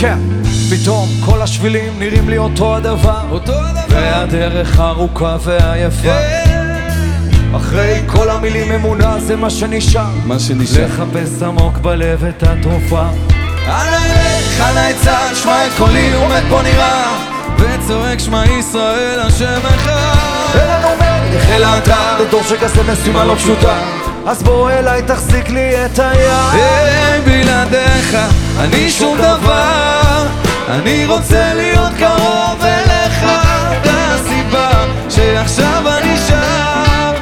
כן, פתאום כל השבילים נראים לי אותו הדבר. אותו הדבר. והדרך ארוכה ועייפה אחרי כל המילים אמונה זה מה שנשאר. מה שנשאר. לחפש עמוק בלב את התרופה. אנא אלך, אנא אצעק, שמע את קולי עומד פה נראה. וצועק שמע ישראל השם אחד. אין לנו מלך אלא אתה. לדור שכזה משימה לא פשוטה. אז בוא אליי תחזיק לי את היד. היי, בלעדיך אני שום דבר אני רוצה להיות קרוב אליך אתה הסיבה שעכשיו אני שם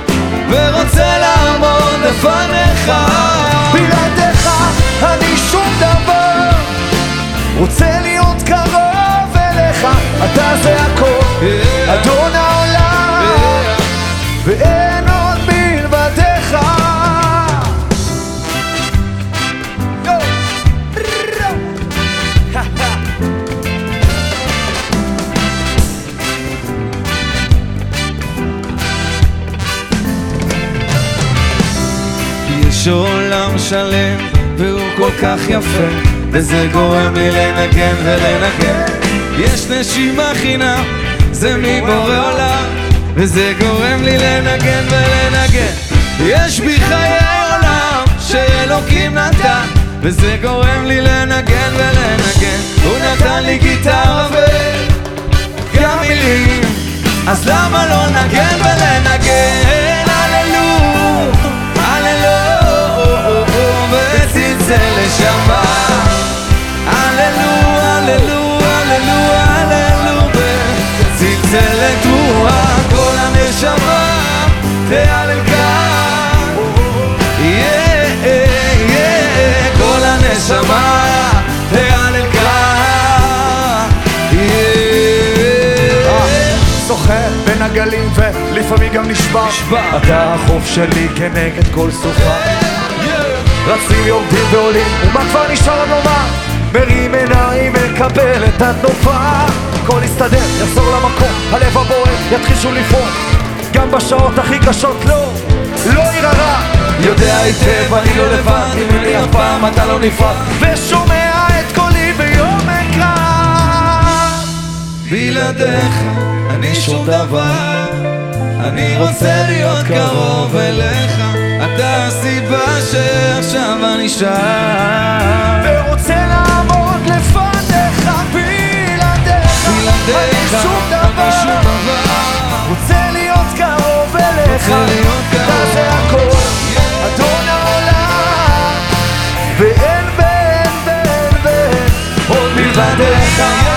ורוצה לעמוד לפניך. בלעדיך אני שום דבר. רוצה יש עולם שלם והוא כל כך יפה וזה גורם לי לנגן ולנגן. יש נשימה חינם זה מבורא עולם וזה גורם לי לנגן ולנגן. יש בי חיי עולם שאלוקים נתן וזה גורם לי לנגן ולנגן. הוא נתן לי גיטרה וגם מילים אז למה לא נגן הללו הללו הללו את רוח כל הנשמה תהלל כאן כל הנשמה תהלל כאן יא. שוחה בין הגלים ולפעמים גם נשבר. אתה החוף שלי כנגד כל סופה. רצים יורדים ועולים ומה כבר נשאר לנו? מה? מרים עיניים מקבל את התנופה. הכל יסתדר, יחזור למקום הלב הבוער יתחיל שוב לפעול. גם בשעות הכי קשות לא, לא יראה יודע היטב אני לא לבד ממני אף פעם אתה לא נפרד. ושומע את קולי ביום אקרא. בלעדיך אני שום דבר. אני רוצה להיות קרוב אליך. אתה הסיבה שעכשיו אני שם 場で輝